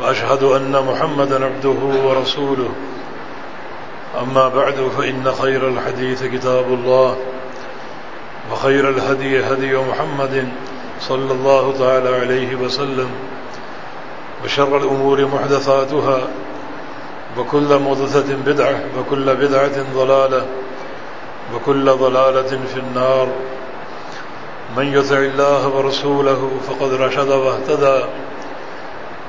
وأشهد أن محمد عبده ورسوله. أما بعد فإن خير الحديث كتاب الله وخير الهدي هدي محمد صلى الله تعالى عليه وسلم وشر الأمور محدثاتها وكل مضثة بدعة وكل بدعة ضلالة وكل ضلالة في النار. من يطع الله ورسوله فقد رشد واهتدى.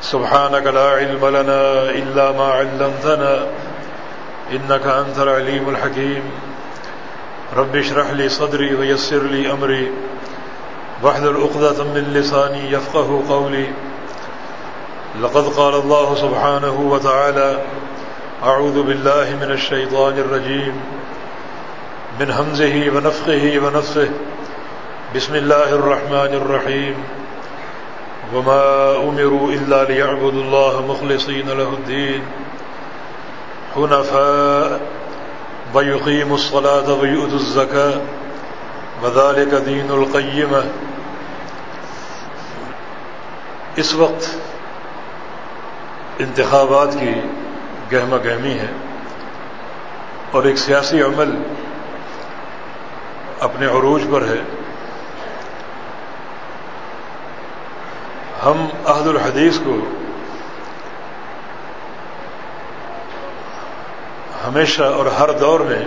سبحانك لا علم لنا إلا ما علمتنا إنك أنت العليم الحكيم. رب اشرح لي صدري ويسر لي أمري. واحذر أقدة من لساني يفقه قولي. لقد قال الله سبحانه وتعالى أعوذ بالله من الشيطان الرجيم. من همزه ونفقه ونفه بسم الله الرحمن الرحيم. وما أمروا إلا ليعبدوا الله مخلصين له الدين. حنفاء ويقيموا الصلاة ويؤتوا الزكاة. وذلك دين القيمة. اس وقت انتخابات کی گہمہ گہمی ہے اور ایک سیاسی عمل اپنے عروج پر ہے ہم عہد الحدیث کو ہمیشہ اور ہر دور میں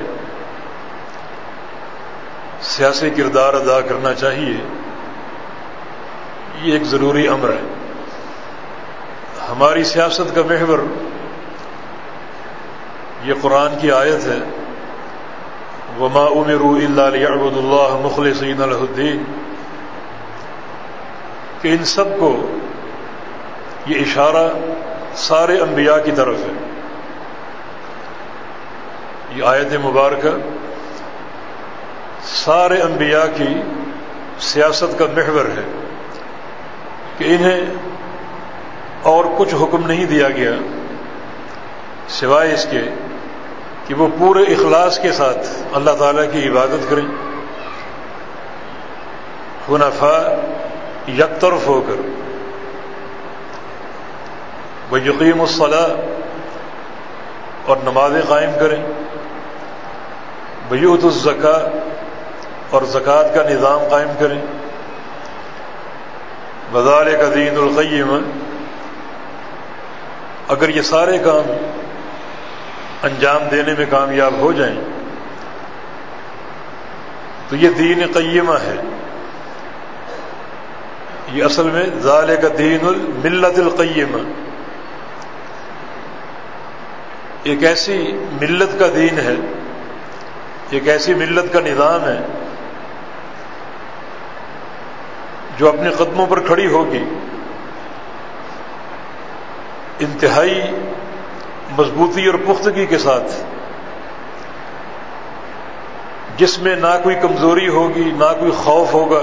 سیاسی کردار ادا کرنا چاہیے، یہ ایک ضروری امر ہے۔ ہماری سیاست کا محور، یہ قرآن کی آیت ہے۔ وما امر اللہ علیہ اللہ مخلصین الدین کہ ان سب کو یہ اشارہ سارے انبیاء کی طرف ہے۔ یہ آیت مبارکہ سارے انبیاء کی سیاست کا محور ہے کہ انہیں اور کچھ حکم نہیں دیا گیا سوائے اس کے کہ وہ پورے اخلاص کے ساتھ اللہ تعالیٰ کی عبادت کریں۔ حنفا یک طرف ہو کر۔ وہ یقین الصلاح اور نمازیں قائم کریں۔ بیوت الزکا اور زکوٰۃ کا نظام قائم کریں۔ بازار کا دین القیم۔ اگر یہ سارے کام انجام دینے میں کامیاب ہو جائیں، تو یہ دین قیمہ ہے۔ یہ اصل میں ظال کا دین الملت القیم. ایک ایسی ملت کا دین ہے، ایک ایسی ملت کا نظام ہے، جو اپنے قدموں پر کھڑی ہوگی، انتہائی مضبوطی اور پختگی کے ساتھ، جس میں نہ کوئی کمزوری ہوگی، نہ کوئی خوف ہوگا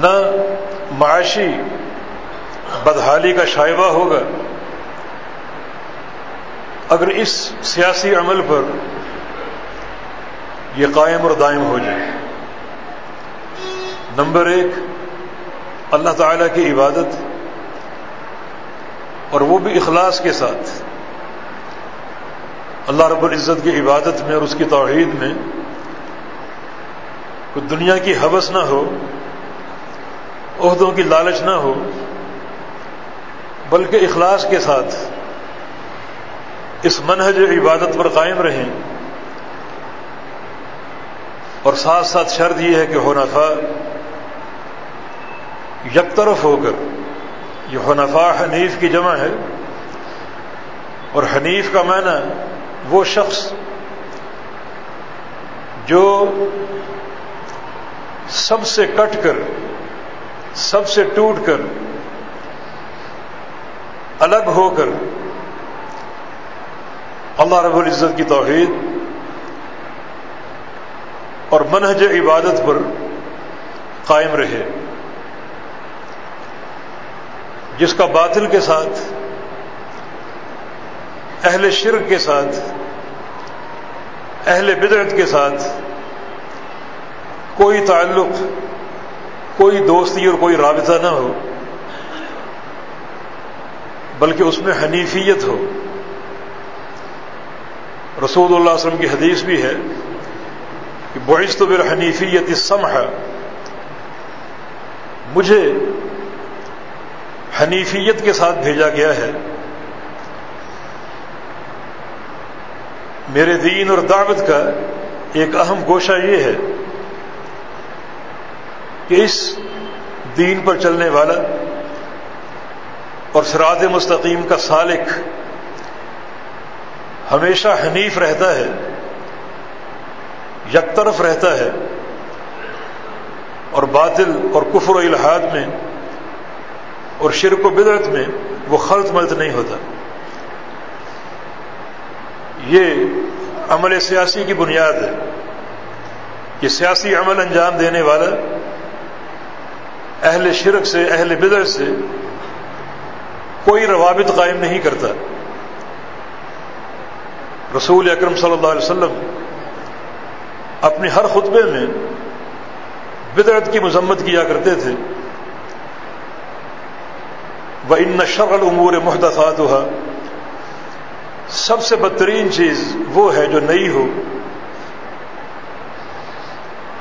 نہ معاشی بدحالی کا شائبہ ہوگا۔ اگر اس سیاسی عمل پر یہ قائم اور دائم ہو جائے۔ نمبر ایک، اللہ تعالی کی عبادت اور وہ بھی اخلاص کے ساتھ۔ اللہ رب العزت کی عبادت میں اور اس کی توحید میں کوئی دنیا کی حوث نہ ہو عہدوں کی لالچ نہ ہو، بلکہ اخلاص کے ساتھ اس منہج عبادت پر قائم رہیں۔ اور ساتھ ساتھ شرط یہ ہے کہ حنفا یک طرف ہو کر، یہ حنفا حنیف کی جمع ہے۔ اور حنیف کا معنی وہ شخص جو سب سے کٹ کر سب سے ٹوٹ کر، الگ ہو کر۔ اللہ رب العزت کی توحید اور منہج عبادت پر قائم رہے۔ جس کا باطل کے ساتھ، اہل شرک کے ساتھ، اہل بدعت کے ساتھ کوئی تعلق کوئی دوستی اور کوئی رابطہ نہ ہو، بلکہ اس میں حنیفیت ہو۔ رسول اللہ علیہ وسلم کی حدیث بھی ہے کہ بعث تو بر حنیفیت سمح مجھے حنیفیت کے ساتھ بھیجا گیا ہے۔ میرے دین اور دعوت کا ایک اہم گوشہ یہ ہے کہ اس دین پر چلنے والا اور سرات مستقیم کا سالک ہمیشہ حنیف رہتا ہے، یک طرف رہتا ہے اور باطل اور کفر و الحاد میں اور شرک و بدرت میں وہ خلط ملت نہیں ہوتا۔ یہ عمل سیاسی کی بنیاد ہے کہ سیاسی عمل انجام دینے والا اہل شرک سے، اہل بدر سے کوئی روابط قائم نہیں کرتا۔ رسول اکرم صلی اللہ علیہ وسلم اپنے ہر خطبے میں بدعت کی مذمت کیا کرتے تھے۔ وہ ان شغل امور محدثات ہوا سب سے بدترین چیز وہ ہے جو نئی ہو۔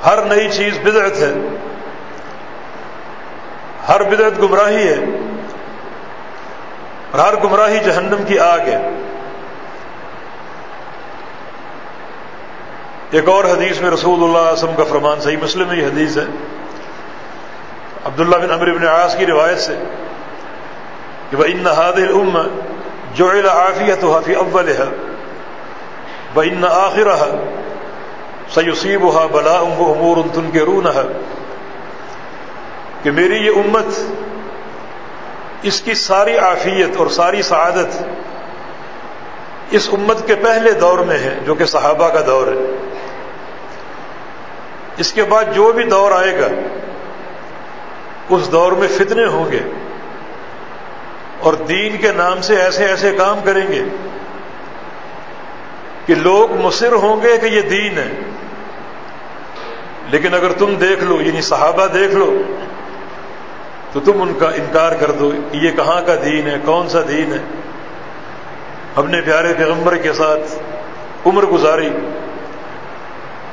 ہر نئی چیز بدعت ہے۔ ہر بدعت گمراہی ہے اور ہر گمراہی جہنم کی آگ ہے۔ ایک اور حدیث میں رسول اللہ علیہ وسلم کا فرمان صحیح مسلم میں یہ حدیث ہے عبداللہ بن امر بن عاص کی روایت سے کہ وہ ان حادل ام جو عافیت حافی اول ہے وہ ان آخر سیوسیب ہا بلا امور ان تن کے رون ہے کہ میری یہ امت اس کی ساری عافیت اور ساری سعادت اس امت کے پہلے دور میں ہے جو کہ صحابہ کا دور ہے۔ اس کے بعد جو بھی دور آئے گا، اس دور میں فتنے ہوں گے اور دین کے نام سے ایسے ایسے کام کریں گے کہ لوگ مصر ہوں گے کہ یہ دین ہے۔ لیکن اگر تم دیکھ لو یعنی صحابہ دیکھ لو تو تم ان کا انکار کر دو یہ کہاں کا دین ہے؟ کون سا دین ہے؟ اپنے پیارے پیغمبر کے ساتھ عمر گزاری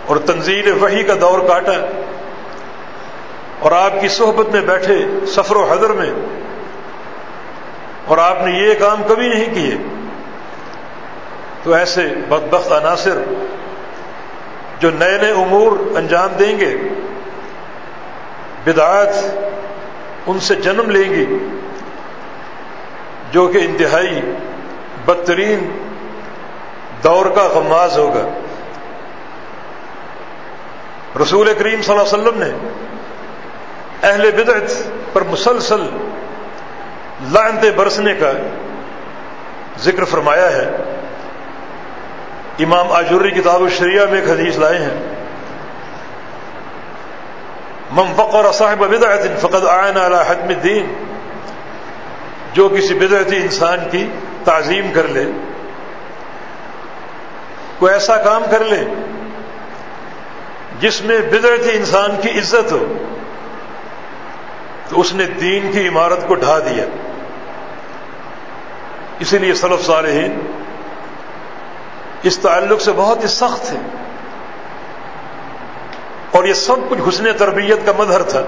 اور تنزیل وحی کا دور کاٹا اور آپ کی صحبت میں بیٹھے سفر و حضر میں اور آپ نے یہ کام کبھی نہیں کیے۔ تو ایسے بدبخت عناصر جو نئے نئے امور انجام دیں گے، بدعات ان سے جنم لیں گی جو کہ انتہائی بدترین دور کا غماز ہوگا۔ رسول کریم صلی اللہ علیہ وسلم نے اہل بدعت پر مسلسل لعنتے برسنے کا ذکر فرمایا ہے۔ امام آجوری کتاب الشریعہ میں ایک حدیث لائے ہیں۔ مم فقر صاحب بدعت فقد آئین علی حتم الدین جو کسی بدعتی انسان کی تعظیم کر لے، کوئی ایسا کام کر لے جس میں بدعتی انسان کی عزت ہو، تو اس نے دین کی عمارت کو ڈھا دیا۔ اسی لیے سلف صالحین اس تعلق سے بہت ہی سخت ہے یہ سب کچھ حسن تربیت کا مظہر تھا۔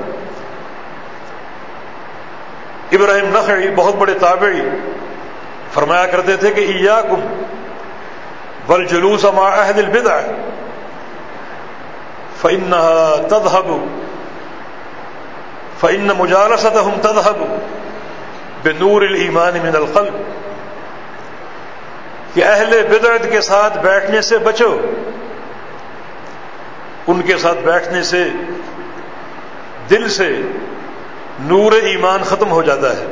ابراہیم نخعی بہت بڑے تابعی، فرمایا کرتے تھے کہ ایا کم بل جلوس مع اہل البدع فإنها تذهب فإن مجالستهم تذهب بنور الایمان من القلب۔ کہ اہل بدعت کے ساتھ بیٹھنے سے بچو۔ ان کے ساتھ بیٹھنے سے، دل سے نور ایمان ختم ہو جاتا ہے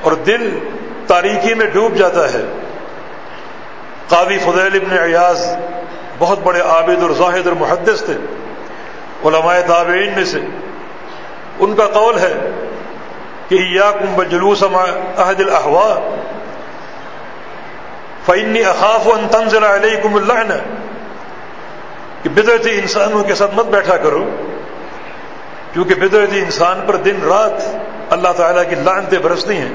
اور دل تاریکی میں ڈوب جاتا ہے۔ قاضی فضیل ابن ایاز بہت بڑے عابد اور زاہد اور محدث تھے، علماء تابعین میں سے۔ ان کا قول ہے کہ یا کم جلوس عہد الحوا فعنی اخاف و تنزل علیکم اللہ نے کہ بدرتی انسانوں کے ساتھ مت بیٹھا کرو، کیونکہ بدرتی انسان پر دن رات اللہ تعالیٰ کی لانتیں برستی ہیں۔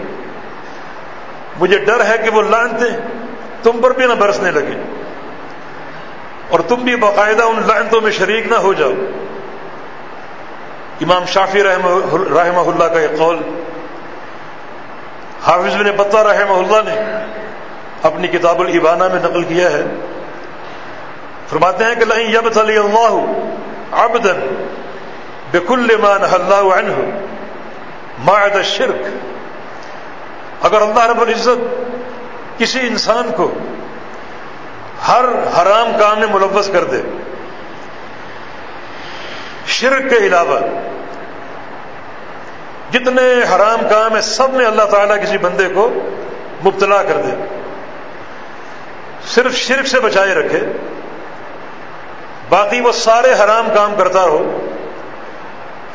مجھے ڈر ہے کہ وہ لانتیں تم پر بھی نہ برسنے لگے اور تم بھی باقاعدہ ان لانتوں میں شریک نہ ہو جاؤ۔ امام شافی رحمہ رحمہ اللہ کا یہ قول، حافظ بن بطہ رحمہ اللہ نے اپنی کتاب البانہ میں نقل کیا ہے۔ فرماتے ہیں کہ لئن یبتلی اللہ عبدا بکل ما نہ اللہ عنہ معد الشرک اگر اللہ رب العزت کسی انسان کو ہر حرام کام میں ملوث کر دے، شرک کے علاوہ جتنے حرام کام ہیں سب میں اللہ تعالیٰ کسی بندے کو مبتلا کر دے، صرف شرک سے بچائے رکھے باقی وہ سارے حرام کام کرتا ہو۔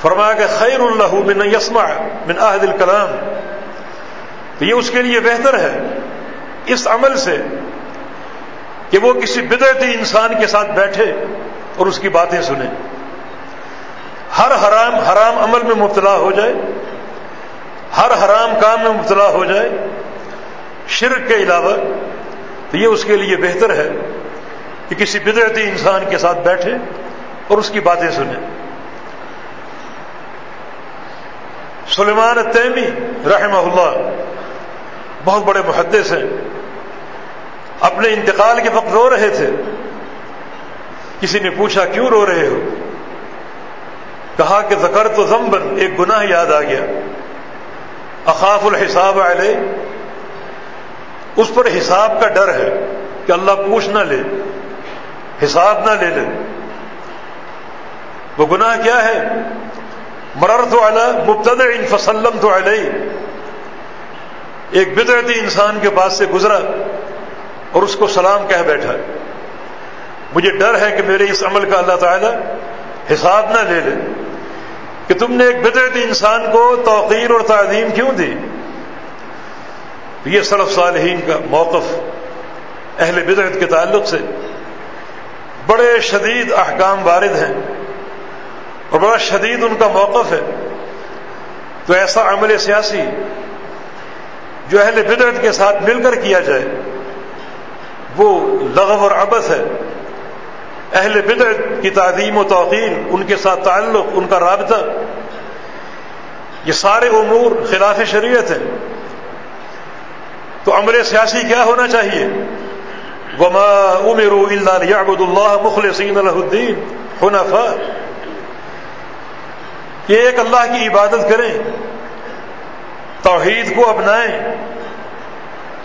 فرمایا کہ خیر اللہ من یسما من عہد الکلام۔ تو یہ اس کے لیے بہتر ہے اس عمل سے کہ وہ کسی بدعتی انسان کے ساتھ بیٹھے اور اس کی باتیں سنیں ہر حرام حرام عمل میں مبتلا ہو جائے۔ ہر حرام کام میں مبتلا ہو جائے۔ شرک کے علاوہ تو یہ اس کے لیے بہتر ہے۔ کہ کسی بدعتی انسان کے ساتھ بیٹھے اور اس کی باتیں سنیں سلیمان تیمی رحمہ اللہ بہت بڑے محدث ہیں۔ اپنے انتقال کے وقت رو رہے تھے۔ کسی نے پوچھا، کیوں رو رہے ہو؟ کہا کہ ذکر تو زمبن ایک گناہ یاد آ گیا۔ اخاف الحساب علیہ۔ اس پر حساب کا ڈر ہے کہ اللہ پوچھ نہ لے۔ حساب نہ لے لے۔ وہ گناہ کیا ہے؟ مرر تو اعلی مبتد ان فسلم تو علیہ۔ ایک بدرتی انسان کے پاس سے گزرا اور اس کو سلام کہہ بیٹھا۔ مجھے ڈر ہے کہ میرے اس عمل کا اللہ تعالی حساب نہ لے لے کہ تم نے ایک بدرتی انسان کو توقیر اور تعظیم کیوں دی؟ یہ صرف صالحین کا موقف اہل بدرت کے تعلق سے۔ بڑے شدید احکام وارد ہیں اور بڑا شدید ان کا موقف ہے۔ تو ایسا عمل سیاسی جو اہل بدرت کے ساتھ مل کر کیا جائے، وہ لغو اور ابس ہے۔ اہل بدعت کی تعظیم و توقیر ان کے ساتھ تعلق، ان کا رابطہ، یہ سارے امور خلاف شریعت ہیں۔ تو عمل سیاسی کیا ہونا چاہیے؟ وما امروا الا ليعبدوا الله مخلصين له الدين حنفاء۔ کہ ایک اللہ کی عبادت کریں، توحید کو اپنائیں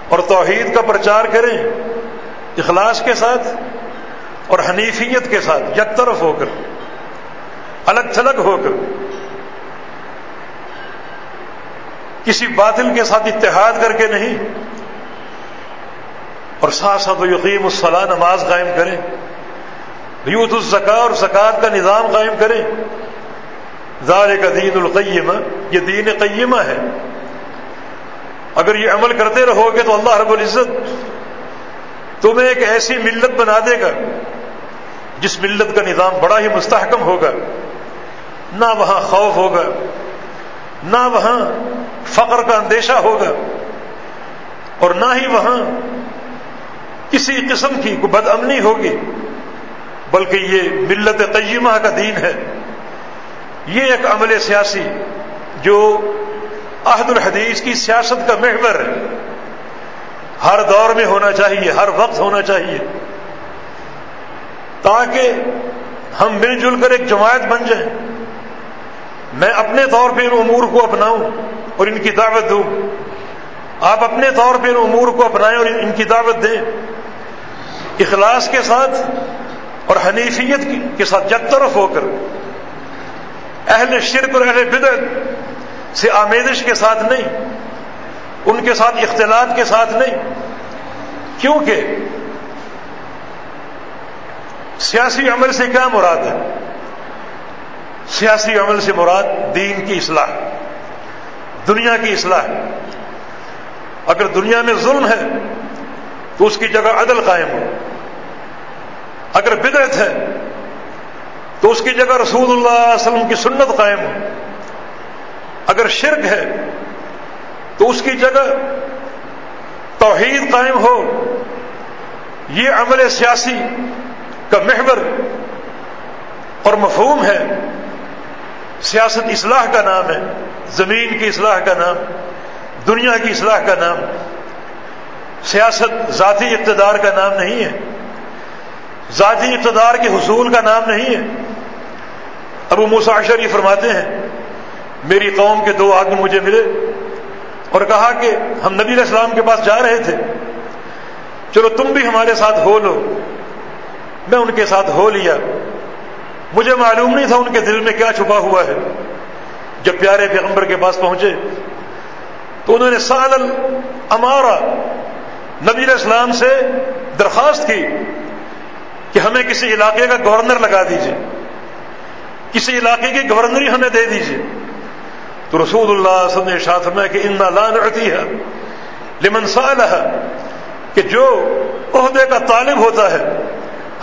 اور توحید کا پرچار کریں اخلاص کے ساتھ اور حنیفیت کے ساتھ، یک طرف ہو کر، الگ تھلگ ہو کر۔ کسی باطل کے ساتھ اتحاد کر کے نہیں اور ساتھ ساتھ وہ یقین الصلاح نماز قائم کریں۔ یوت الزکا اور زکوٰۃ کا نظام قائم کریں۔ زار کا دین القیمہ، یہ دین قیمہ ہے۔ اگر یہ عمل کرتے رہو گے تو اللہ رب العزت تمہیں ایک ایسی ملت بنا دے گا، جس ملت کا نظام بڑا ہی مستحکم ہوگا۔ نہ وہاں خوف ہوگا، نہ وہاں فقر کا اندیشہ ہوگا۔ اور نہ ہی وہاں کسی قسم کی کوئی بد امنی ہوگی، بلکہ یہ ملت قیمہ کا دین ہے۔ یہ ایک عمل سیاسی جو عہد الحدیث کی سیاست کا محور ہے۔ ہر دور میں ہونا چاہیے، ہر وقت ہونا چاہیے۔ تاکہ ہم مل جل کر ایک جماعت بن جائیں۔ میں اپنے طور پہ ان امور کو اپناؤں اور ان کی دعوت دوں۔ آپ اپنے طور پہ ان امور کو اپنائیں اور ان کی دعوت دیں۔ اخلاص کے ساتھ اور حنیفیت کے ساتھ یک طرف ہو کر اہل شرک اور اہل بدعت سے آمیدش کے ساتھ نہیں، ان کے ساتھ اختلاط کے ساتھ نہیں، کیونکہ سیاسی عمل سے کیا مراد ہے؟ سیاسی عمل سے مراد دین کی اصلاح، دنیا کی اصلاح۔ اگر دنیا میں ظلم ہے تو اس کی جگہ عدل قائم ہو۔ اگر بدرت ہے، تو اس کی جگہ رسول اللہ علیہ وسلم کی سنت قائم ہو۔ اگر شرک ہے، تو اس کی جگہ توحید قائم ہو۔ یہ عمل سیاسی کا محور اور مفہوم ہے۔ سیاست اصلاح کا نام ہے، زمین کی اصلاح کا نام، دنیا کی اصلاح کا نام۔ سیاست ذاتی اقتدار کا نام نہیں ہے۔ ذاتی اقتدار کے حصول کا نام نہیں ہے۔ ابو مساشر یہ فرماتے ہیں، میری قوم کے دو آدمی مجھے ملے اور کہا کہ ہم نبی علیہ السلام کے پاس جا رہے تھے۔ چلو تم بھی ہمارے ساتھ ہو لو۔ میں ان کے ساتھ ہو لیا۔ مجھے معلوم نہیں تھا ان کے دل میں کیا چھپا ہوا ہے۔ جب پیارے پیغمبر کے پاس پہنچے تو انہوں نے سال امارا نبی علیہ السلام سے درخواست کی کہ ہمیں کسی علاقے کا گورنر لگا دیجیے کسی علاقے کی گورنری ہمیں دے دیجیے تو رسول اللہ صلی اللہ علیہ وسلم نے کہ ان لان رہتی ہے لمن سالہ کہ جو عہدے کا طالب ہوتا ہے،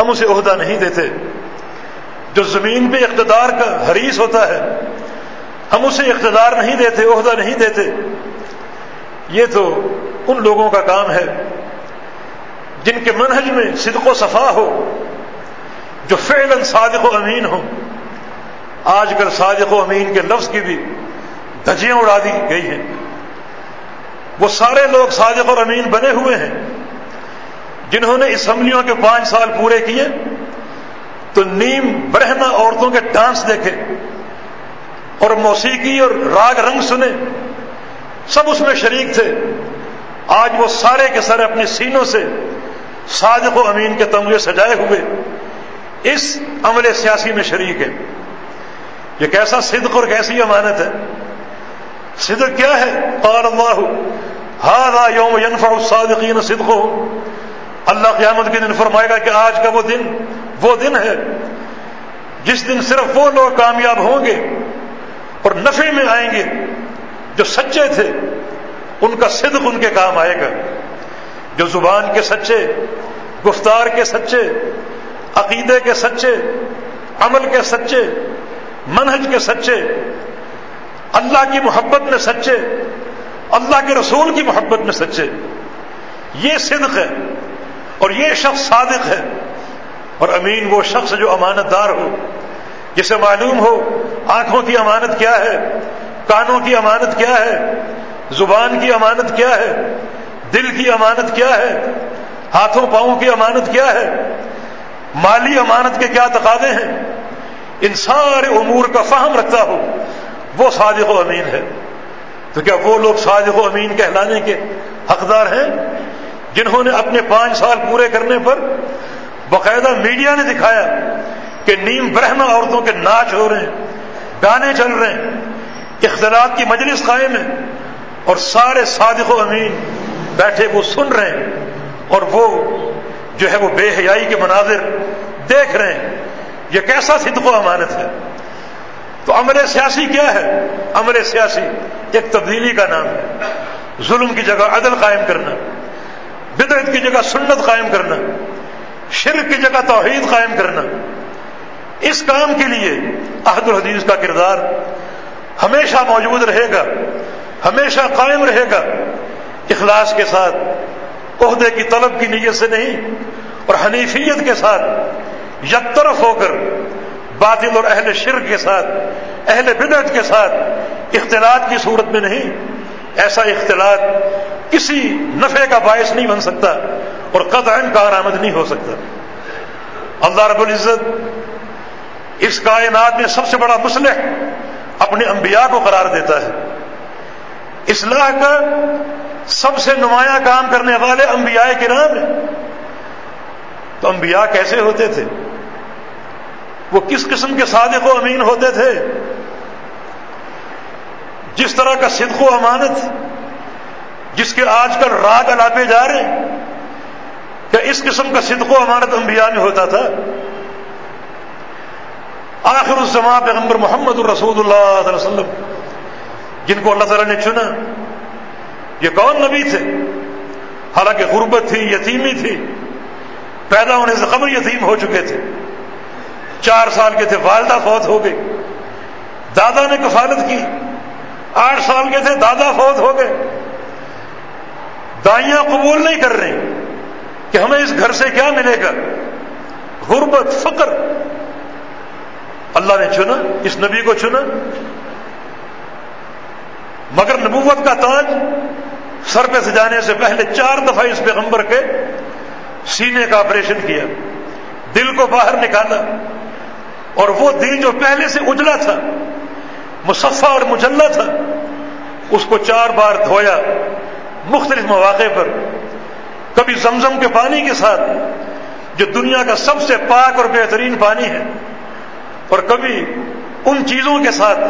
ہم اسے عہدہ نہیں دیتے۔ جو زمین پہ اقتدار کا حریث ہوتا ہے، ہم اسے اقتدار نہیں دیتے، عہدہ نہیں دیتے۔ یہ تو ان لوگوں کا کام ہے جن کے منہج میں صدق و صفا ہو، جو فعلا صادق و امین ہو آج کل صادق و امین کے لفظ کی بھی دھجیاں اڑا دی گئی ہیں۔ وہ سارے لوگ صادق اور امین بنے ہوئے ہیں۔ جنہوں نے اسمبلیوں کے پانچ سال پورے کیے، تو نیم برہنا عورتوں کے ڈانس دیکھے اور موسیقی اور راگ رنگ سنے۔ سب اس میں شریک تھے۔ آج وہ سارے کے سارے اپنے سینوں سے صادق و امین کے تمغے سجائے ہوئے اس عمل سیاسی میں شریک ہے یہ کیسا صدق اور کیسی امانت ہے۔ صدق کیا ہے؟ قال اللہ ہاں یوم ینفع الصادقین صدق اللہ قیامت کے دن فرمائے گا کہ آج کا وہ دن وہ دن ہے جس دن صرف وہ لوگ کامیاب ہوں گے اور نفے میں آئیں گے جو سچے تھے۔ ان کا صدق ان کے کام آئے گا۔ جو زبان کے سچے، گفتار کے سچے، عقیدے کے سچے، عمل کے سچے، منہج کے سچے، اللہ کی محبت میں سچے، اللہ کے رسول کی محبت میں سچے، یہ صدق ہے اور یہ شخص صادق ہے۔ اور امین وہ شخص جو امانت دار ہو، جسے معلوم ہو آنکھوں کی امانت کیا ہے، کانوں کی امانت کیا ہے زبان کی امانت کیا ہے؟ دل کی امانت کیا ہے؟ ہاتھوں پاؤں کی امانت کیا ہے؟ مالی امانت کے کیا تقاضے ہیں؟ ان سارے امور کا فہم رکھتا ہو وہ صادق و امین ہے۔ تو کیا وہ لوگ صادق و امین کہلانے کے حقدار ہیں؟ جنہوں نے اپنے پانچ سال پورے کرنے پر باقاعدہ میڈیا نے دکھایا کہ نیم برہمہ عورتوں کے ناچ ہو رہے ہیں، گانے چل رہے ہیں، اختلاط کی مجلس قائم ہے۔ اور سارے صادق و امین بیٹھے وہ سن رہے ہیں اور وہ جو ہے وہ بے حیائی کے مناظر دیکھ رہے ہیں۔ یہ کیسا صدق و امانت ہے؟ تو امر سیاسی کیا ہے؟ امر سیاسی ایک تبدیلی کا نام ہے۔ ظلم کی جگہ عدل قائم کرنا، بدعت کی جگہ سنت قائم کرنا، شرک کی جگہ توحید قائم کرنا۔ اس کام کے لیے عہد الحدیث کا کردار ہمیشہ موجود رہے گا۔ ہمیشہ قائم رہے گا اخلاص کے ساتھ، عہدے کی طلب کی نیت سے نہیں، اور حنیفیت کے ساتھ، یک طرف ہو کر باطل اور اہل شرک کے ساتھ، اہل بدعت کے ساتھ اختلاط کی صورت میں نہیں۔ ایسا اختلاط کسی نفع کا باعث نہیں بن سکتا اور قطع کارآمد نہیں ہو سکتا۔ اللہ رب العزت اس کائنات میں سب سے بڑا مسلح اپنے انبیاء کو قرار دیتا ہے۔ اصلاح کا سب سے نمایاں کام کرنے والے انبیاء کے ہیں۔ تو انبیاء کیسے ہوتے تھے؟ وہ کس قسم کے صادق و امین ہوتے تھے؟ جس طرح کا صدق و امانت، جس کے آج کل راگ الاپے جا رہے ہیں، کیا اس قسم کا صدق و امانت انبیاء میں ہوتا تھا؟ آخر الزما پیغمبر محمد الرسول اللہ علیہ وسلم جن کو اللہ تعالیٰ نے چنا، یہ کون نبی تھے؟ حالانکہ غربت تھی، یتیمی تھی، پیدا ہونے سے قبل یتیم ہو چکے تھے۔ چار سال کے تھے، والدہ فوت ہو گئی دادا نے کفالت کی۔ آٹھ سال کے تھے، دادا فوت ہو گئے۔ دائیاں قبول نہیں کر رہے کہ ہمیں اس گھر سے کیا ملے گا۔ غربت، فقر۔ اللہ نے چنا، اس نبی کو چنا۔ مگر نبوت کا تاج سر پہ سجانے سے پہلے چار دفعہ اس پیغمبر کے سینے کا آپریشن کیا، دل کو باہر نکالا اور وہ دل جو پہلے سے اجلا تھا، مصفہ اور مجلہ تھا، اس کو چار بار دھویا مختلف مواقع پر، کبھی زمزم کے پانی کے ساتھ، جو دنیا کا سب سے پاک اور بہترین پانی ہے، اور کبھی ان چیزوں کے ساتھ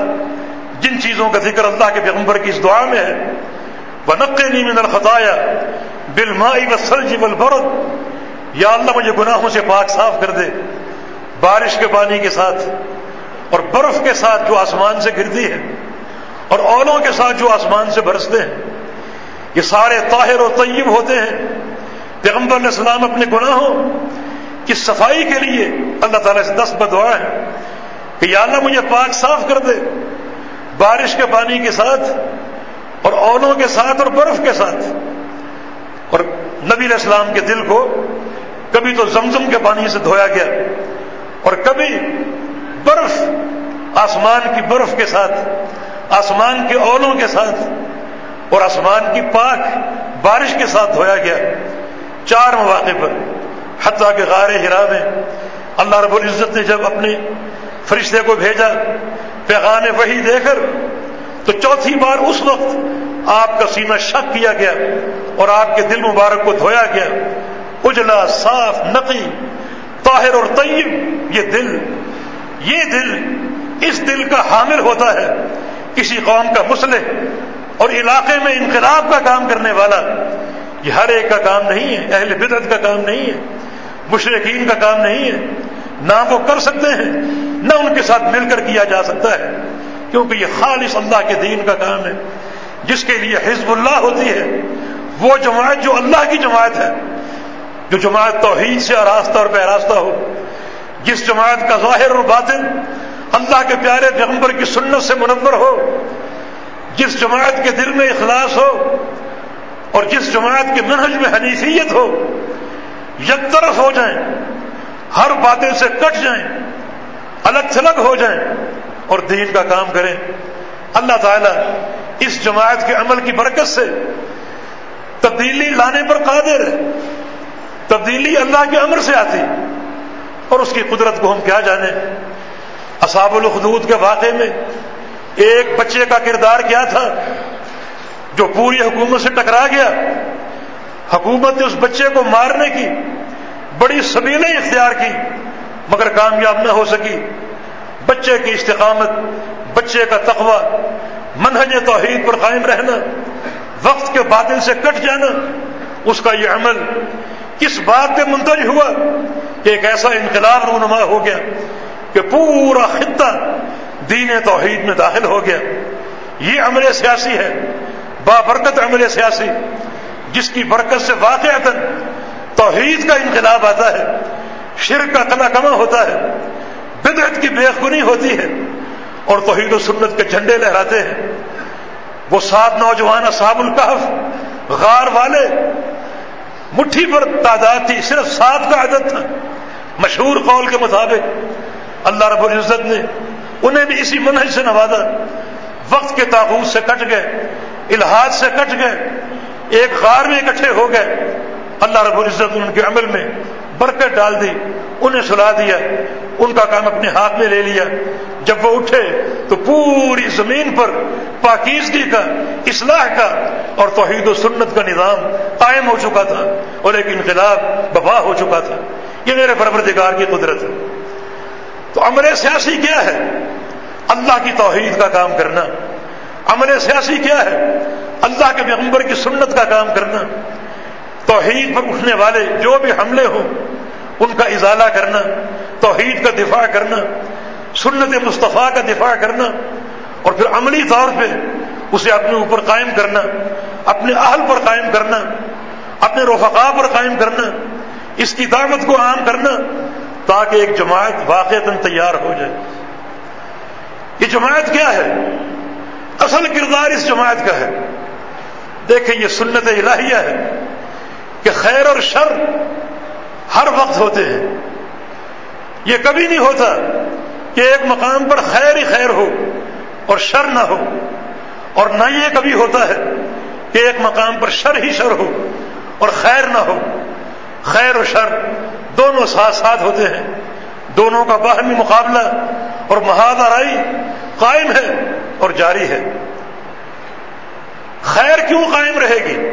جن چیزوں کا ذکر اللہ کے پیغمبر کی اس دعا میں ہے. وہ نقے من الخطایا بل مائی و سلجی بل یا اللہ مجھے گناہوں سے پاک صاف کر دے بارش کے پانی کے ساتھ اور برف کے ساتھ جو آسمان سے گرتی ہے اور اولوں کے ساتھ جو آسمان سے برستے ہیں. یہ سارے طاہر و طیب ہوتے ہیں. پیغمبر علیہ السلام اپنے گناہوں کی صفائی کے لیے اللہ تعالیٰ سے دست بدعا ہے کہ یا اللہ مجھے پاک صاف کر دے بارش کے پانی کے ساتھ اور اولوں کے ساتھ اور برف کے ساتھ۔ اور نبی علیہ السلام کے دل کو کبھی تو زمزم کے پانی سے دھویا گیا اور کبھی برف، آسمان کی برف کے ساتھ، آسمان کے اولوں کے ساتھ اور آسمان کی پاک بارش کے ساتھ دھویا گیا۔ چار مواقع پر، حتیٰ کہ غار ہرا میں اللہ رب العزت نے جب اپنے فرشتے کو بھیجا، پیغام وہی دے کر۔ تو چوتھی بار اس وقت آپ کا سینہ شک کیا گیا اور آپ کے دل مبارک کو دھویا گیا۔ اجلا، صاف، نقی، طاہر اور طیب، یہ دل یہ دل اس دل کا حامل ہوتا ہے۔ کسی قوم کا مسلح اور علاقے میں انقلاب کا کام کرنے والا۔ یہ ہر ایک کا کام نہیں ہے، اہل بدعت کا کام نہیں ہے مشرقین کا کام نہیں ہے۔ نہ وہ کر سکتے ہیں، نہ ان کے ساتھ مل کر کیا جا سکتا ہے۔ کیونکہ یہ خالص اللہ کے دین کا کام ہے۔ جس کے لیے حزب اللہ ہوتی ہے، وہ جماعت جو اللہ کی جماعت ہے، جو جماعت توحید سے آراستہ اور پیراستہ ہو، جس جماعت کا ظاہر اور باطن اللہ کے پیارے پیغمبر کی سنت سے منور ہو، جس جماعت کے دل میں اخلاص ہو، اور جس جماعت کے منہج میں حنیفیت ہو، یک طرف ہو جائیں ہر باتیں سے کٹ جائیں، الگ تھلگ ہو جائیں اور دین کا کام کریں۔ اللہ تعالیٰ اس جماعت کے عمل کی برکت سے تبدیلی لانے پر قادر ہے۔ تبدیلی اللہ کے امر سے آتی اور اس کی قدرت کو ہم کیا جانیں۔ اصاب الخدود کے واقعے میں ایک بچے کا کردار کیا تھا جو پوری حکومت سے ٹکرا گیا۔ حکومت نے اس بچے کو مارنے کی بڑی سبیلیں اختیار کی، مگر کامیاب نہ ہو سکی۔ بچے کی استقامت، بچے کا تقوی، منہج توحید پر قائم رہنا، وقت کے باطل سے کٹ جانا، اس کا یہ عمل کس بات پہ منتج ہوا کہ ایک ایسا انقلاب رونما ہو گیا کہ پورا خطہ دین توحید میں داخل ہو گیا۔ یہ عمل سیاسی ہے بابرکت عمل سیاسی، جس کی برکت سے واقع توحید کا انقلاب آتا ہے، شرک کا کلا کما ہوتا ہے، بدعت کی بےخنی ہوتی ہے اور توحید و سنت کے جھنڈے لہراتے ہیں۔ وہ سات نوجوان اصحاب القحف غار والے، مٹھی پر تعداد تھی، صرف سات کا عدد تھا۔ مشہور قول کے مطابق اللہ رب العزت نے انہیں بھی اسی منہج سے نوازا۔ وقت کے تابوت سے کٹ گئے الحاظ سے کٹ گئے، ایک غار میں اکٹھے ہو گئے۔ اللہ رب العزت ان کے عمل میں برکت ڈال دی، انہیں سلا دیا، ان کا کام اپنے ہاتھ میں لے لیا۔ جب وہ اٹھے تو پوری زمین پر پاکیزگی کا، اصلاح کا اور توحید و سنت کا نظام قائم ہو چکا تھا اور ایک انقلاب ببا ہو چکا تھا۔ یہ میرے پروردگار کی قدرت ہے۔ تو عمل سیاسی کیا ہے؟ اللہ کی توحید کا کام کرنا۔ عمل سیاسی کیا ہے؟ اللہ کے پیغمبر کی سنت کا کام کرنا۔ توحید پر اٹھنے والے جو بھی حملے ہوں، ان کا ازالہ کرنا، توحید کا دفاع کرنا، سنت مصطفیٰ کا دفاع کرنا، اور پھر عملی طور پہ اسے اپنے اوپر قائم کرنا، اپنے اہل پر قائم کرنا، اپنے رفقا پر قائم کرنا، اس کی دعوت کو عام کرنا، تاکہ ایک جماعت واقع تیار ہو جائے۔ یہ جماعت کیا ہے؟ اصل کردار اس جماعت کا ہے۔ دیکھیں یہ سنت الہیہ ہے۔ کہ خیر اور شر ہر وقت ہوتے ہیں۔ یہ کبھی نہیں ہوتا کہ ایک مقام پر خیر ہی خیر ہو اور شر نہ ہو۔ اور نہ یہ کبھی ہوتا ہے کہ ایک مقام پر شر ہی شر ہو اور خیر نہ ہو۔ خیر و شر دونوں ساتھ ساتھ ہوتے ہیں۔ دونوں کا باہمی مقابلہ اور مہادرائی قائم ہے اور جاری ہے۔ خیر کیوں قائم رہے گی؟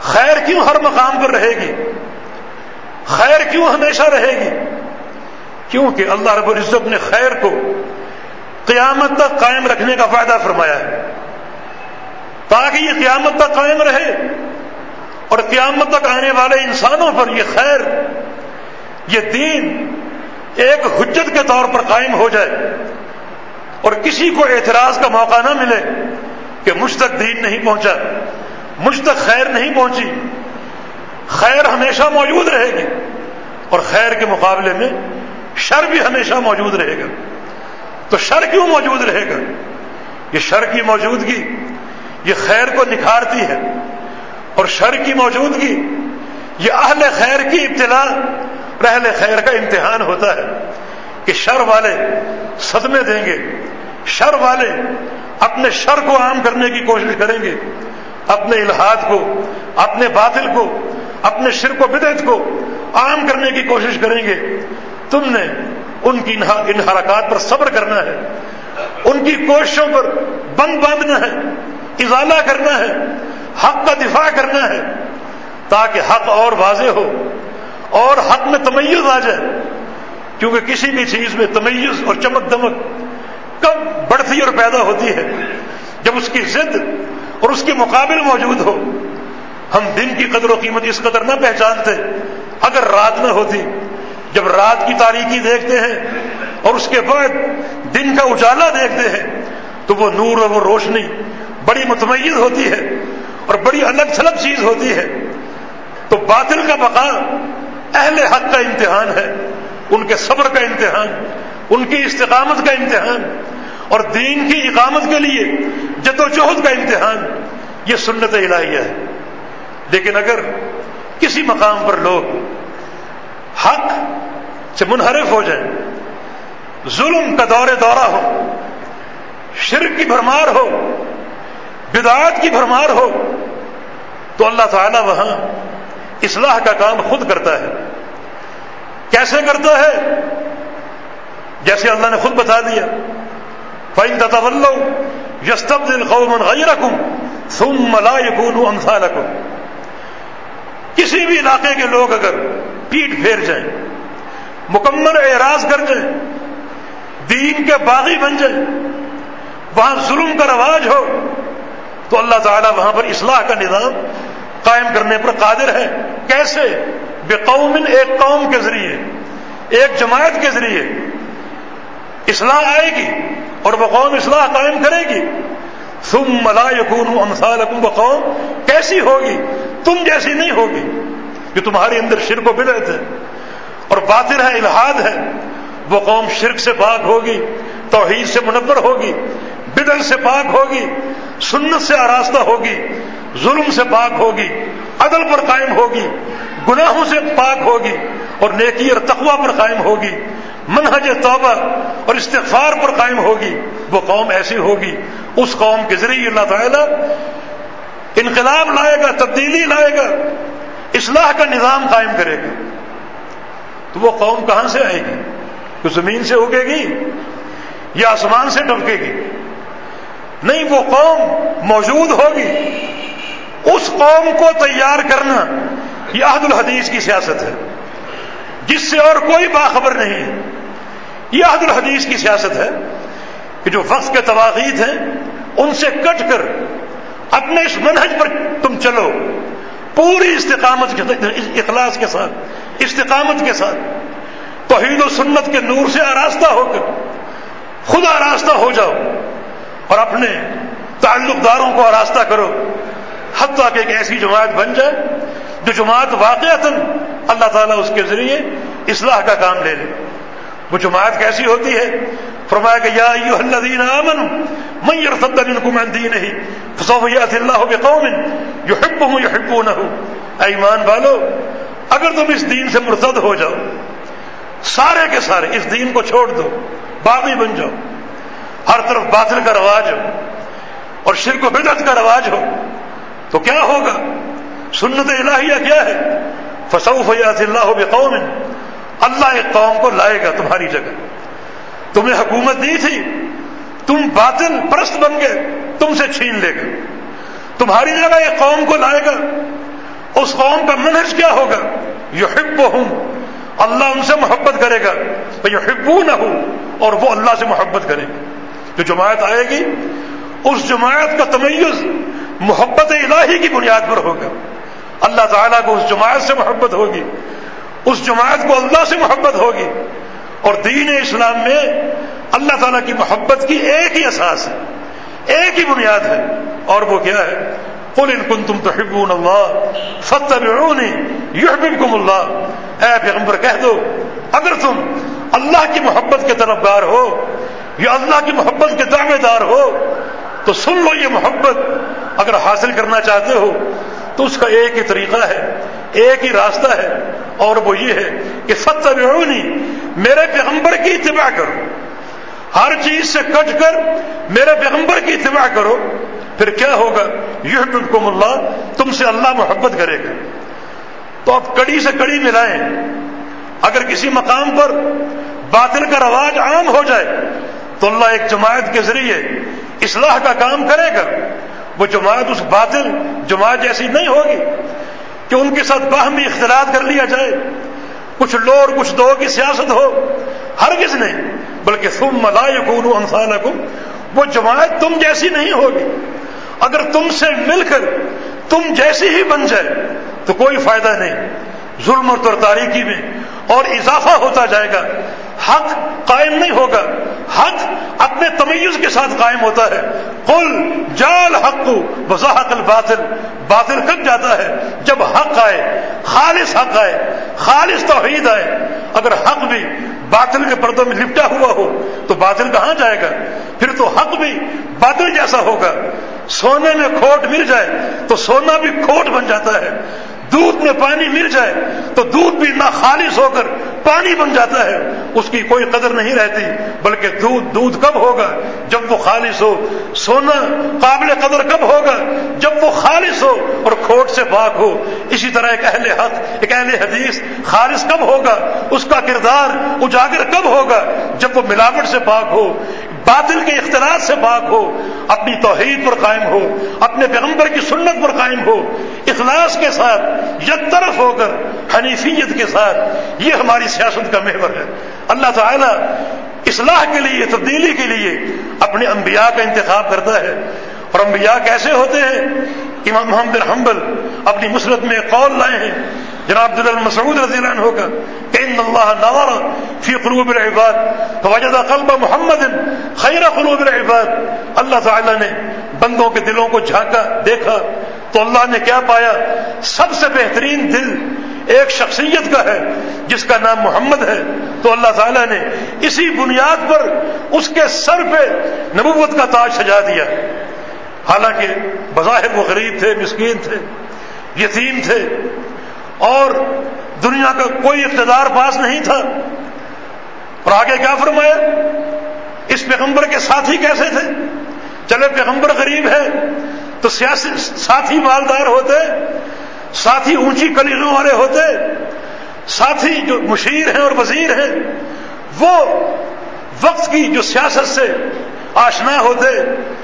خیر کیوں ہر مقام پر رہے گی؟ خیر کیوں ہمیشہ رہے گی؟ کیونکہ اللہ رب العزت نے خیر کو قیامت تک قائم رکھنے کا فائدہ فرمایا ہے۔ تاکہ یہ قیامت تک قائم رہے اور قیامت تک آنے والے انسانوں پر یہ خیر، یہ دین ایک حجت کے طور پر قائم ہو جائے اور کسی کو اعتراض کا موقع نہ ملے کہ مجھ تک دین نہیں پہنچا۔ مجھ تک خیر نہیں پہنچی۔ خیر ہمیشہ موجود رہے گی۔ اور خیر کے مقابلے میں شر بھی ہمیشہ موجود رہے گا۔ تو شر کیوں موجود رہے گا؟ یہ شر کی موجودگی، یہ خیر کو نکھارتی ہے۔ اور شر کی موجودگی، یہ اہل خیر کی ابتلا اور اہل خیر کا امتحان ہوتا ہے کہ شر والے صدمے دیں گے، شر والے اپنے شر کو عام کرنے کی کوشش کریں گے۔ اپنے الحاد کو، اپنے باطل کو، اپنے شرک و بدعت کو عام کرنے کی کوشش کریں گے۔ تم نے ان کی ان حرکات پر صبر کرنا ہے۔ ان کی کوششوں پر بند باندھنا ہے۔ ازالہ کرنا ہے۔ حق کا دفاع کرنا ہے۔ تاکہ حق اور واضح ہو اور حق میں تمیز آ جائے۔ کیونکہ کسی بھی چیز میں تمیز اور چمک دمک کب بڑھتی اور پیدا ہوتی ہے۔ جب اس کی ضد اور اس کے مقابل موجود ہو۔ ہم دن کی قدر و قیمت اس قدر نہ پہچانتے۔ اگر رات نہ ہوتی، جب رات کی تاریخی دیکھتے ہیں اور اس کے بعد دن کا اجالا دیکھتے ہیں، تو وہ نور اور وہ روشنی بڑی متمیز ہوتی ہے اور بڑی الگ تھلگ چیز ہوتی ہے۔ تو باطل کا بقا اہل حق کا امتحان ہے، ان کے صبر کا امتحان، ان کی استقامت کا امتحان۔ اور دین کی اقامت کے لیے جد و جہد کا امتحان، یہ سنت الہیہ ہے۔ لیکن اگر کسی مقام پر لوگ حق سے منحرف ہو جائیں، ظلم کا دورے دورہ ہو، شرک کی بھرمار ہو، بدعات کی بھرمار ہو، تو اللہ تعالی وہاں اصلاح کا کام خود کرتا ہے۔ کیسے کرتا ہے؟ جیسے اللہ نے خود بتا دیا فائن تطول یستب دل قومن غیر رکھوں سم ملا یقون رکھوں کسی بھی علاقے کے لوگ اگر پیٹ پھیر جائیں، مکمل اعراض کر جائیں، دین کے باغی بن جائیں، وہاں ظلم کا رواج ہو، تو اللہ تعالیٰ وہاں پر اصلاح کا نظام قائم کرنے پر قادر ہے۔ کیسے؟ بے قوم ایک قوم کے ذریعے، ایک جماعت کے ذریعے۔ اصلاح آئے گی۔ اور وہ قوم اصلاح قائم کرے گی۔ تم ملا یقون امسال قوم کیسی ہوگی؟ تم جیسی نہیں ہوگی۔ جو تمہارے اندر شرک و بدعت ہے اور باطل ہے الحاد ہے۔ وہ قوم شرک سے پاک ہوگی، توحید سے منور ہوگی بدل سے پاک ہوگی، سنت سے آراستہ ہوگی۔ ظلم سے پاک ہوگی، عدل پر قائم ہوگی، گناہوں سے پاک ہوگی اور نیکی اور تقوا پر قائم ہوگی، منہج توبہ اور استغفار پر قائم ہوگی، وہ قوم ایسی ہوگی، اس قوم کے ذریعے اللہ تعالیٰ انقلاب لائے گا، تبدیلی لائے گا، اصلاح کا نظام قائم کرے گا۔ تو وہ قوم کہاں سے آئے گی؟ تو زمین سے اگے گی یا آسمان سے ڈبکے گی؟ نہیں، وہ قوم موجود ہوگی۔ اس قوم کو تیار کرنا یہ عہد الحدیث کی سیاست ہے۔ جس سے اور کوئی باخبر نہیں ہے۔ یہ عہد الحدیث کی سیاست ہے کہ جو وقت کے تواقید ہیں، ان سے کٹ کر اپنے اس منہج پر تم چلو۔ پوری استقامت کے اخلاص کے ساتھ، استقامت کے ساتھ۔ توحید و سنت کے نور سے آراستہ ہو کر، خود آراستہ ہو جاؤ اور اپنے تعلق داروں کو آراستہ کرو۔ حتیٰ کہ ایک ایسی جماعت بن جائے جو جماعت واقع اللہ تعالیٰ اس کے ذریعے اصلاح کا کام لے لے۔ وہ جماعت کیسی ہوتی ہے؟ فرمایا کہ یا الذین آمنوا، من یرتد منکم عن دینہ، فسوف یأتی اللہ بقوم یحبهم یحبونہ۔ ایمان والو، اگر تم اس دین سے مرتد ہو جاؤ، سارے کے سارے اس دین کو چھوڑ دو، باغی بن جاؤ، ہر طرف باطل کا رواج ہو اور شرک و بدعت کا رواج ہو تو کیا ہوگا؟ سنت الہیہ کیا ہے؟ فسوف یأتی اللہ بقوم۔ اللہ ایک قوم کو لائے گا تمہاری جگہ۔ تمہیں حکومت دی تھی۔ تم باطل پرست بن گئے۔ تم سے چھین لے گا۔ تمہاری جگہ ایک قوم کو لائے گا۔ اس قوم کا منحص کیا ہوگا؟ یو ہوں اللہ ان سے محبت کرے گا۔ یو ہبو نہ ہو اور وہ اللہ سے محبت کرے گا۔ جو جماعت آئے گی، اس جماعت کا تمیز محبت الہی کی بنیاد پر ہوگا۔ اللہ تعالیٰ کو اس جماعت سے محبت ہوگی۔ اس جماعت کو اللہ سے محبت ہوگی۔ اور دین اسلام میں اللہ تعالیٰ کی محبت کی ایک ہی احساس ہے۔ ایک ہی بنیاد ہے۔ اور وہ کیا ہے؟ قل ان کن تم تو حبون اللہ فتح یحببکم اللہ۔ اے پیغمبر، کہہ دو، اگر تم اللہ کی محبت کے طرفدار ہو یا اللہ کی محبت کے دعوے دار ہو، تو سن لو یہ محبت۔ اگر حاصل کرنا چاہتے ہو، تو اس کا ایک ہی طریقہ ہے، ایک ہی راستہ ہے، اور وہ یہ ہے کہ فتح میرے پیغمبر کی اتباع کرو۔ ہر چیز سے کٹ کر میرے پیغمبر کی اتباع کرو۔ پھر کیا ہوگا؟ یہ بالکم اللہ، تم سے اللہ محبت کرے گا۔ تو اب کڑی سے کڑی ملائیں اگر کسی مقام پر باطل کا رواج عام ہو جائے، تو اللہ ایک جماعت کے ذریعے اصلاح کا کام کرے گا۔ وہ جماعت اس باطل جماعت جیسی نہیں ہوگی کہ ان کے ساتھ باہمی اختلاط کر لیا جائے۔ کچھ لو اور کچھ دو کی سیاست ہو ہر کس نے بلکہ تم ملائے کون انسان وہ جماعت تم جیسی نہیں ہوگی۔ اگر تم سے مل کر تم جیسی ہی بن جائے، تو کوئی فائدہ نہیں۔ ظلم اور تاریخی میں اور اضافہ ہوتا جائے گا۔ حق قائم نہیں ہوگا۔ حق اپنے تمیز کے ساتھ قائم ہوتا ہے۔ کل جال حق وضاحت الباطل۔ باطل کب جاتا ہے؟ جب حق آئے، خالص حق آئے، خالص توحید آئے۔ اگر حق بھی باطل کے پردوں میں لپٹا ہوا ہو، تو باطل کہاں جائے گا؟ پھر تو حق بھی باطل جیسا ہوگا۔ سونے میں کھوٹ مل جائے، تو سونا بھی کھوٹ بن جاتا ہے۔ دودھ میں پانی مل جائے تو دودھ بھی نہ خالص ہو کر پانی بن جاتا ہے۔ اس کی کوئی قدر نہیں رہتی، بلکہ دودھ دودھ کب ہوگا؟ جب وہ خالص ہو، سونا قابل قدر کب ہوگا؟ جب وہ خالص ہو اور کھوٹ سے پاک ہو۔ اسی طرح ایک اہل حق، ایک اہل حدیث، خالص کب ہوگا؟ اس کا کردار اجاگر کب ہوگا؟ جب وہ ملاوٹ سے پاک ہو باطل کے اختلاط سے پاک ہو، اپنی توحید پر قائم ہو، اپنے پیغمبر کی سنت پر قائم ہو، اخلاص کے ساتھ یک طرف ہو کر، حنیفیت کے ساتھ، یہ ہماری سیاست کا محور ہے۔ اللہ تعالیٰ اصلاح کے لیے، تبدیلی کے لیے اپنے انبیاء کا انتخاب کرتا ہے۔ اور انبیاء کیسے ہوتے ہیں؟ امام محمد الحمبل اپنی مسرت میں قول لائے ہیں۔ جناب عبد المسعود رضی اللہ عنہ کا کہ ان اللہ نور فی قلوب العباد، فوجد قلب محمد خیر قلوب العباد۔ اللہ تعالی نے بندوں کے دلوں کو جھانکا، دیکھا تو اللہ نے کیا پایا؟ سب سے بہترین دل ایک شخصیت کا ہے جس کا نام محمد ہے۔ تو اللہ تعالیٰ نے اسی بنیاد پر اس کے سر پہ نبوت کا تاج سجا دیا۔ حالانکہ بظاہر وہ غریب تھے، مسکین تھے، یتیم تھے اور دنیا کا کوئی اقتدار پاس نہیں تھا۔ اور آگے کیا فرمایا؟ اس پیغمبر کے ساتھی کیسے تھے؟ چلے پیغمبر غریب ہے تو سیاسی ساتھی مالدار ہوتے، ساتھی اونچی کلیلوں والے ہوتے، ساتھی جو مشیر ہیں اور وزیر ہیں، وہ وقت کی جو سیاست سے آشنا ہوتے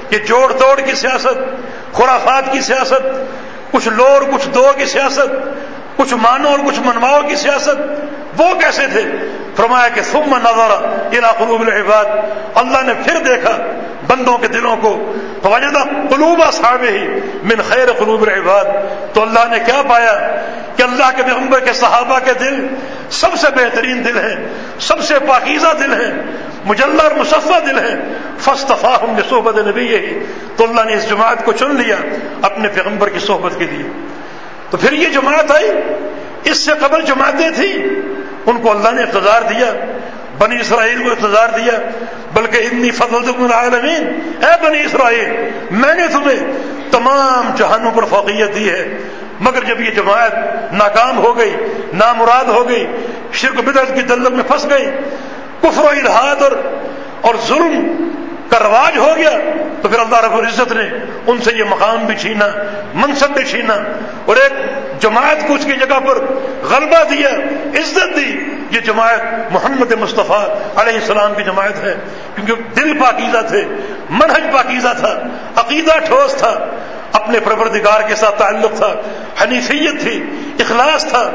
کہ جوڑ توڑ کی سیاست، خرافات کی سیاست، کچھ لور کچھ دو کی سیاست کچھ مانو اور کچھ منواؤ کی سیاست، وہ کیسے تھے؟ فرمایا کہ ثم نظر الى قلوب العباد، اللہ نے پھر دیکھا بندوں کے دلوں کو، فوجدہ قلوب صاحب ہی من خیر قلوب العباد۔ تو اللہ نے کیا پایا؟ کہ اللہ کے پیغمبر کے صحابہ کے دل سب سے بہترین دل ہیں، سب سے پاکیزہ دل ہیں، مجلہ اور مصفہ دل ہیں۔ فستفا ہم نے صحبت نبی یہی تو اللہ نے اس جماعت کو چن لیا اپنے پیغمبر کی صحبت کے لیے۔ تو پھر یہ جماعت آئی، اس سے قبل جماعتیں تھیں، ان کو اللہ نے اقتدار دیا، بنی اسرائیل کو اقتدار دیا، بلکہ اتنی فضل العالمین، اے بنی اسرائیل، میں نے تمہیں تمام جہانوں پر فوقیت دی ہے، مگر جب یہ جماعت ناکام ہو گئی، نامراد ہو گئی، شرک بدعت کی دلت میں پھنس گئی، کفر و الحاد اور اور ظلم کا رواج ہو گیا تو پھر اللہ رب العزت نے ان سے یہ مقام بھی چھینا، منصب بھی چھینا اور ایک جماعت کو اس کی جگہ پر غلبہ دیا، عزت دی۔ یہ جماعت محمد مصطفیٰ علیہ السلام کی جماعت ہے، کیونکہ دل پاکیزہ تھے، منہج پاکیزہ تھا، عقیدہ ٹھوس تھا، اپنے پروردگار کے ساتھ تعلق تھا، حنیفیت تھی، اخلاص تھا۔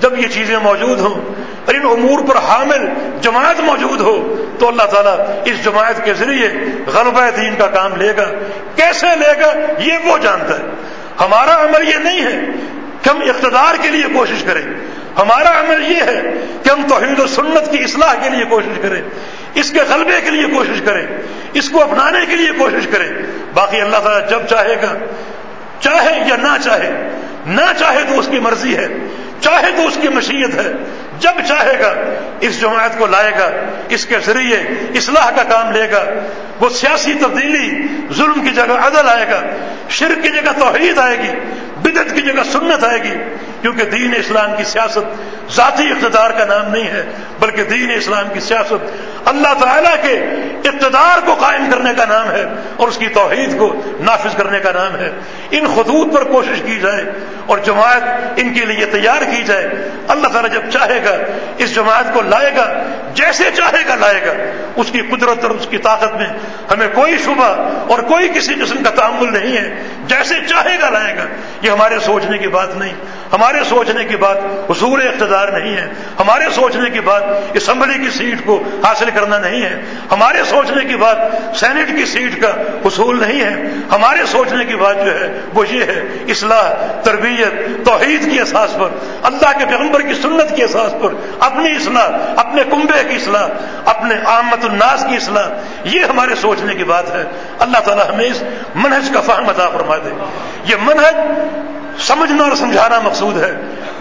جب یہ چیزیں موجود ہوں اور ان امور پر حامل جماعت موجود ہو تو اللہ تعالیٰ اس جماعت کے ذریعے غلبہ دین کا کام لے گا۔ کیسے لے گا؟ یہ وہ جانتا ہے۔ ہمارا عمل یہ نہیں ہے کہ ہم اقتدار کے لیے کوشش کریں۔ ہمارا عمل یہ ہے کہ ہم توحید و سنت کی اصلاح کے لیے کوشش کریں۔ اس کے غلبے کے لیے کوشش کریں۔ اس کو اپنانے کے لیے کوشش کریں۔ باقی اللہ تعالیٰ جب چاہے گا، چاہے یا نہ چاہے نہ چاہے تو اس کی مرضی ہے، چاہے تو اس کی مشیت ہے۔ جب چاہے گا، اس جماعت کو لائے گا، اس کے ذریعے اصلاح کا کام لے گا، وہ سیاسی تبدیلی، ظلم کی جگہ عدل آئے گا، شرک کی جگہ توحید آئے گی بدت کی جگہ سنت آئے گی کیونکہ دین اسلام کی سیاست ذاتی اقتدار کا نام نہیں ہے، بلکہ دین اسلام کی سیاست اللہ تعالیٰ کے اقتدار کو قائم کرنے کا نام ہے اور اس کی توحید کو نافذ کرنے کا نام ہے۔ ان خطوط پر کوشش کی جائے اور جماعت ان کے لیے تیار کی جائے۔ اللہ تعالیٰ جب چاہے گا، اس جماعت کو لائے گا، جیسے چاہے گا لائے گا۔ اس کی قدرت اور اس کی طاقت میں ہمیں کوئی شبہ اور کوئی کسی قسم کا تعمل نہیں ہے۔ جیسے چاہے گا لائے گا، یہ ہمارے سوچنے کی بات نہیں۔ ہمارے سوچنے کی بات حصول اقتدار نہیں ہے۔ ہمارے سوچنے کی بات اسمبلی کی سیٹ کو حاصل کرنا نہیں ہے۔ ہمارے سوچنے کی بات سینٹ کی سیٹ کا حصول نہیں ہے۔ ہمارے سوچنے کی بات جو ہے وہ یہ ہے، اصلاح، تربیت، توحید کی احساس پر، اللہ کے پیغمبر کی سنت کی احساس پر اپنی اصلاح، اپنے کنبے کی اصلاح، اپنے آمت الناس کی اصلاح، یہ ہمارے سوچنے کی بات ہے۔ اللہ تعالیٰ ہمیں اس منہج کا فہم عطا فرما دے۔ یہ منہج سمجھنا اور سمجھانا مقصود ہے،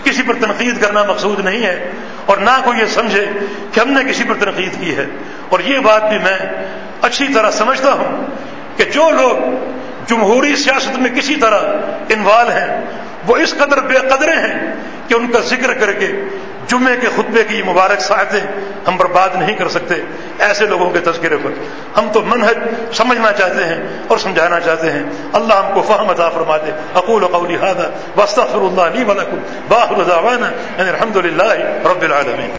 کسی پر تنقید کرنا مقصود نہیں ہے، اور نہ کوئی یہ سمجھے کہ ہم نے کسی پر تنقید کی ہے۔ اور یہ بات بھی میں اچھی طرح سمجھتا ہوں کہ جو لوگ جمہوری سیاست میں کسی طرح انوالو ہیں، وہ اس قدر بے قدرے ہیں کہ ان کا ذکر کر کے جمعے کے خطبے کی مبارک ساعتیں ہم برباد نہیں کر سکتے، ایسے لوگوں کے تذکرے پر۔ ہم تو منہج سمجھنا چاہتے ہیں اور سمجھانا چاہتے ہیں۔ اللہ ہم کو فہم عطا فرما دے اقول قولی هذا واستغفر الله لي ولكم باخر دعوانا ان الحمد لله رب العالمين